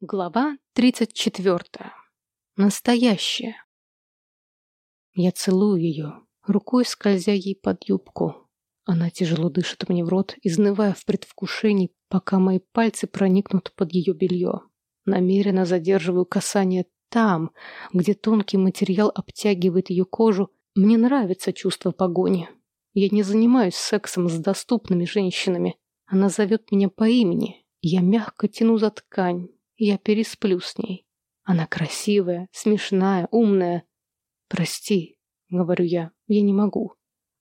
Глава 34. Настоящая. Я целую ее, рукой скользя ей под юбку. Она тяжело дышит мне в рот, изнывая в предвкушении, пока мои пальцы проникнут под ее белье. Намеренно задерживаю касание там, где тонкий материал обтягивает ее кожу. Мне нравится чувство погони. Я не занимаюсь сексом с доступными женщинами. Она зовет меня по имени. Я мягко тяну за ткань я пересплю с ней. Она красивая, смешная, умная. «Прости», — говорю я, — «я не могу».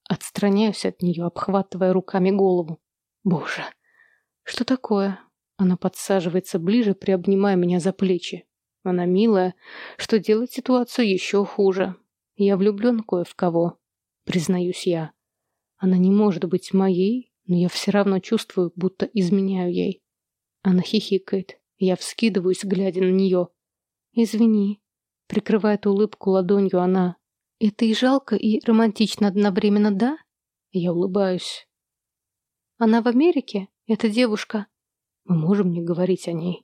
Отстраняюсь от нее, обхватывая руками голову. «Боже, что такое?» Она подсаживается ближе, приобнимая меня за плечи. Она милая, что делает ситуацию еще хуже. Я влюблен кое в кого, признаюсь я. Она не может быть моей, но я все равно чувствую, будто изменяю ей. Она хихикает. Я вскидываюсь, глядя на нее. «Извини», — прикрывает улыбку ладонью она. «Это и жалко, и романтично одновременно, да?» Я улыбаюсь. «Она в Америке? Эта девушка?» «Мы можем не говорить о ней».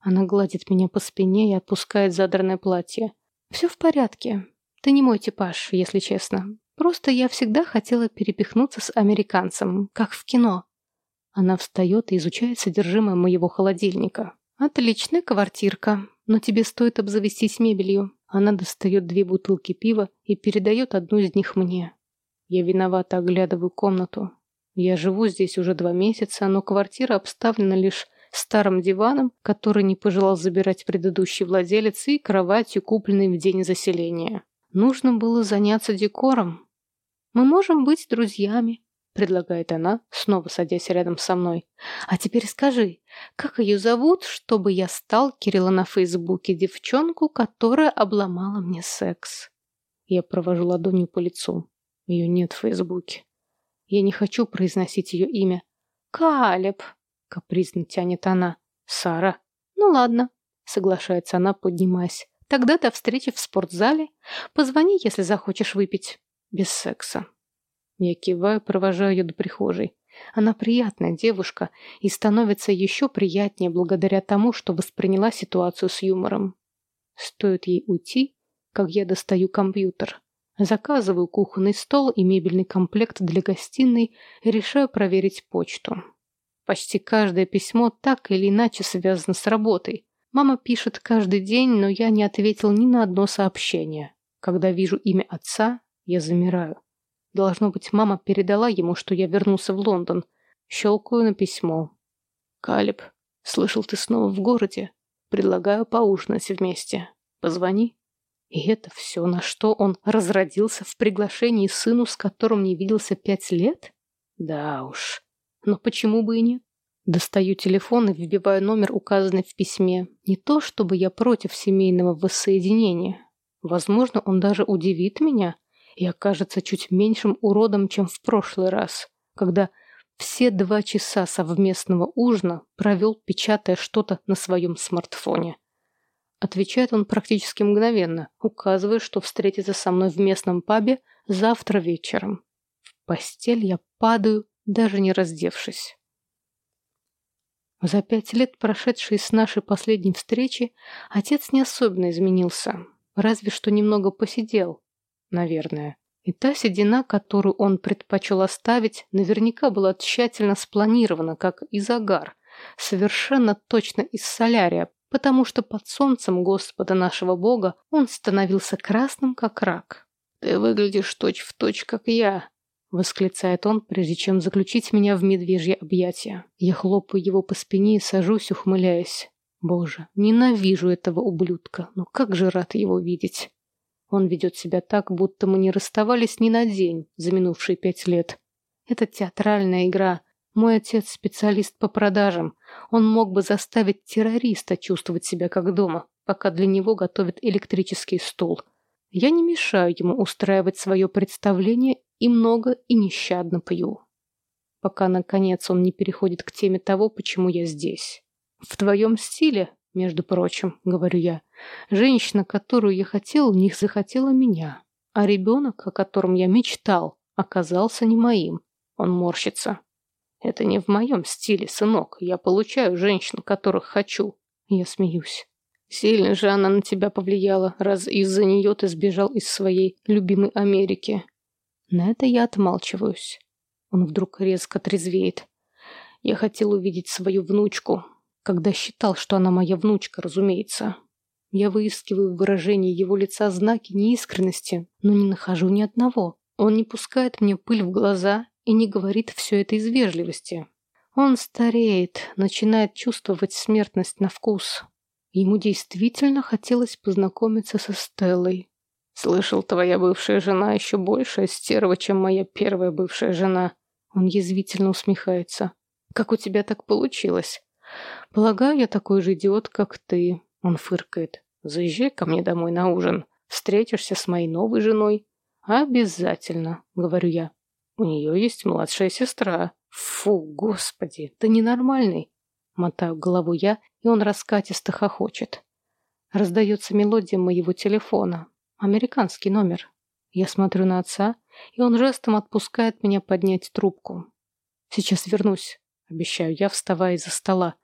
Она гладит меня по спине и отпускает задранное платье. «Все в порядке. Ты не мой типаж, если честно. Просто я всегда хотела перепихнуться с американцем, как в кино». Она встает и изучает содержимое моего холодильника. «Отличная квартирка, но тебе стоит обзавестись мебелью». Она достает две бутылки пива и передает одну из них мне. Я виновато оглядываю комнату. Я живу здесь уже два месяца, но квартира обставлена лишь старым диваном, который не пожелал забирать предыдущий владелец, и кроватью, купленной в день заселения. Нужно было заняться декором. Мы можем быть друзьями, предлагает она, снова садясь рядом со мной. «А теперь скажи, как ее зовут, чтобы я сталкерила на Фейсбуке девчонку, которая обломала мне секс?» Я провожу ладонью по лицу. Ее нет в Фейсбуке. Я не хочу произносить ее имя. «Калеб!» — капризно тянет она. «Сара!» «Ну ладно», — соглашается она, поднимаясь. «Тогда до встречи в спортзале. Позвони, если захочешь выпить. Без секса». Я киваю, провожаю ее до прихожей. Она приятная девушка и становится еще приятнее благодаря тому, что восприняла ситуацию с юмором. Стоит ей уйти, как я достаю компьютер. Заказываю кухонный стол и мебельный комплект для гостиной и решаю проверить почту. Почти каждое письмо так или иначе связано с работой. Мама пишет каждый день, но я не ответил ни на одно сообщение. Когда вижу имя отца, я замираю. Должно быть, мама передала ему, что я вернулся в Лондон. Щелкаю на письмо. «Калиб, слышал, ты снова в городе. Предлагаю поужинать вместе. Позвони». И это все, на что он разродился в приглашении сыну, с которым не виделся пять лет? Да уж. Но почему бы и нет? Достаю телефон и вбиваю номер, указанный в письме. Не то, чтобы я против семейного воссоединения. Возможно, он даже удивит меня, и окажется чуть меньшим уродом, чем в прошлый раз, когда все два часа совместного ужина провел, печатая что-то на своем смартфоне. Отвечает он практически мгновенно, указывая, что встретится со мной в местном пабе завтра вечером. В постель я падаю, даже не раздевшись. За пять лет, прошедшие с нашей последней встречи, отец не особенно изменился, разве что немного посидел, наверное. И та седина, которую он предпочел оставить, наверняка была тщательно спланирована, как и загар, совершенно точно из солярия, потому что под солнцем Господа нашего Бога он становился красным, как рак. «Ты выглядишь точь-в-точь, точь, как я», — восклицает он, прежде чем заключить меня в медвежье объятия. Я хлопаю его по спине и сажусь, ухмыляясь. Боже, ненавижу этого ублюдка, но как же рад его видеть. Он ведет себя так, будто мы не расставались ни на день за минувшие пять лет. Это театральная игра. Мой отец специалист по продажам. Он мог бы заставить террориста чувствовать себя как дома, пока для него готовят электрический стул. Я не мешаю ему устраивать свое представление и много и нещадно пью. Пока, наконец, он не переходит к теме того, почему я здесь. В твоем стиле между прочим, говорю я. Женщина, которую я хотел, не захотела меня. А ребенок, о котором я мечтал, оказался не моим. Он морщится. Это не в моем стиле, сынок. Я получаю женщин, которых хочу. Я смеюсь. Сильно же она на тебя повлияла, раз из-за нее ты сбежал из своей любимой Америки. На это я отмалчиваюсь. Он вдруг резко трезвеет. Я хотел увидеть свою внучку, когда считал, что она моя внучка, разумеется. Я выискиваю в выражении его лица знаки неискренности, но не нахожу ни одного. Он не пускает мне пыль в глаза и не говорит все это из вежливости. Он стареет, начинает чувствовать смертность на вкус. Ему действительно хотелось познакомиться со Стеллой. «Слышал, твоя бывшая жена еще большая стерва, чем моя первая бывшая жена». Он язвительно усмехается. «Как у тебя так получилось?» «Полагаю, я такой же идиот, как ты», — он фыркает. «Заезжай ко мне домой на ужин. Встретишься с моей новой женой». «Обязательно», — говорю я. «У нее есть младшая сестра». «Фу, господи, ты ненормальный!» Мотаю голову я, и он раскатисто хохочет. Раздается мелодия моего телефона. Американский номер. Я смотрю на отца, и он жестом отпускает меня поднять трубку. «Сейчас вернусь», — обещаю я, вставая из-за стола.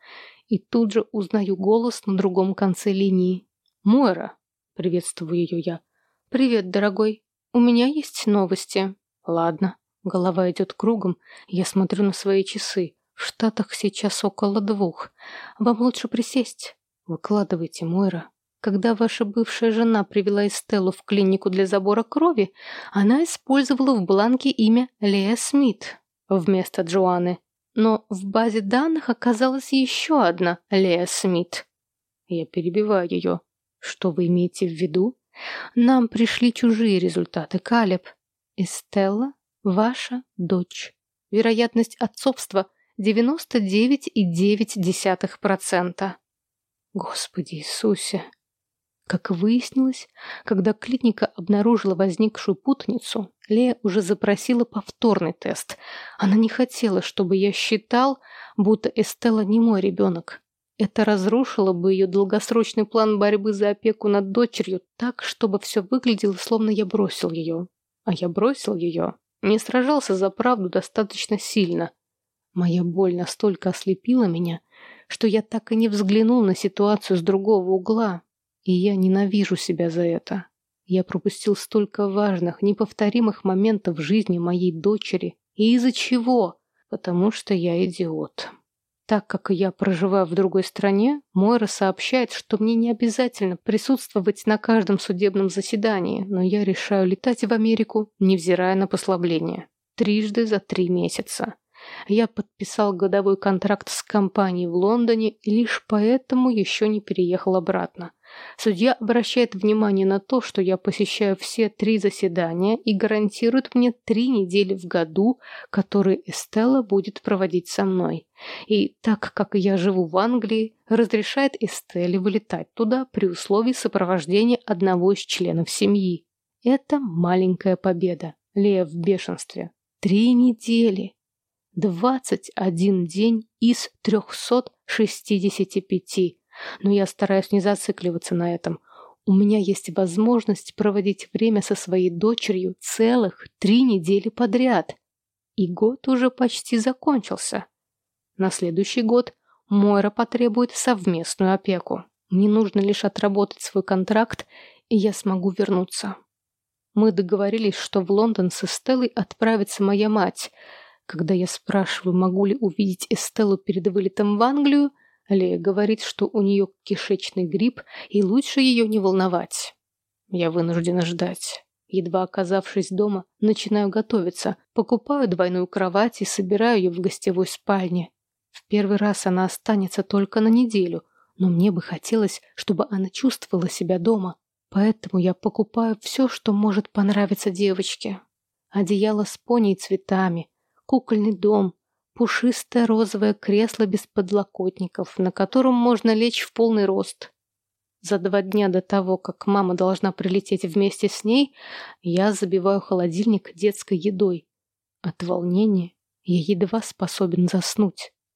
И тут же узнаю голос на другом конце линии. «Мойра», — приветствую ее я. «Привет, дорогой. У меня есть новости». «Ладно». Голова идет кругом, я смотрю на свои часы. В Штатах сейчас около двух. Вам лучше присесть. Выкладывайте, Мойра. Когда ваша бывшая жена привела Эстеллу в клинику для забора крови, она использовала в бланке имя Лея Смит вместо Джоанны. Но в базе данных оказалась еще одна Лея Смит. Я перебиваю ее. Что вы имеете в виду? Нам пришли чужие результаты, Калеб. Эстелла Ваша дочь. Вероятность отцовства 99,9%. Господи Иисусе. Как выяснилось, когда клиника обнаружила возникшую путаницу, Лея уже запросила повторный тест. Она не хотела, чтобы я считал, будто Эстелла не мой ребенок. Это разрушило бы ее долгосрочный план борьбы за опеку над дочерью так, чтобы все выглядело, словно я бросил ее. А я бросил ее не сражался за правду достаточно сильно. Моя боль настолько ослепила меня, что я так и не взглянул на ситуацию с другого угла, и я ненавижу себя за это. Я пропустил столько важных, неповторимых моментов в жизни моей дочери. И из-за чего? Потому что я идиот. Так как я проживаю в другой стране, Мойра сообщает, что мне не обязательно присутствовать на каждом судебном заседании, но я решаю летать в Америку, невзирая на послабление. Трижды за три месяца. Я подписал годовой контракт с компанией в Лондоне и лишь поэтому еще не переехал обратно. Судья обращает внимание на то, что я посещаю все три заседания и гарантирует мне три недели в году, которые Эстелла будет проводить со мной. И так как я живу в Англии, разрешает Эстелле вылетать туда при условии сопровождения одного из членов семьи. Это маленькая победа. Лея в бешенстве. Три недели. Двадцать один день из трехсот шестидесяти пяти. Но я стараюсь не зацикливаться на этом. У меня есть возможность проводить время со своей дочерью целых три недели подряд. И год уже почти закончился. На следующий год Мойра потребует совместную опеку. Мне нужно лишь отработать свой контракт, и я смогу вернуться. Мы договорились, что в Лондон с Эстеллой отправится моя мать. Когда я спрашиваю, могу ли увидеть Эстеллу перед вылетом в Англию, Лея говорит, что у нее кишечный грипп, и лучше ее не волновать. Я вынуждена ждать. Едва оказавшись дома, начинаю готовиться, покупаю двойную кровать и собираю ее в гостевой спальне. В первый раз она останется только на неделю, но мне бы хотелось, чтобы она чувствовала себя дома. Поэтому я покупаю все, что может понравиться девочке. Одеяло с пони и цветами, кукольный дом, пушистое розовое кресло без подлокотников, на котором можно лечь в полный рост. За два дня до того, как мама должна прилететь вместе с ней, я забиваю холодильник детской едой. От волнения я едва способен заснуть.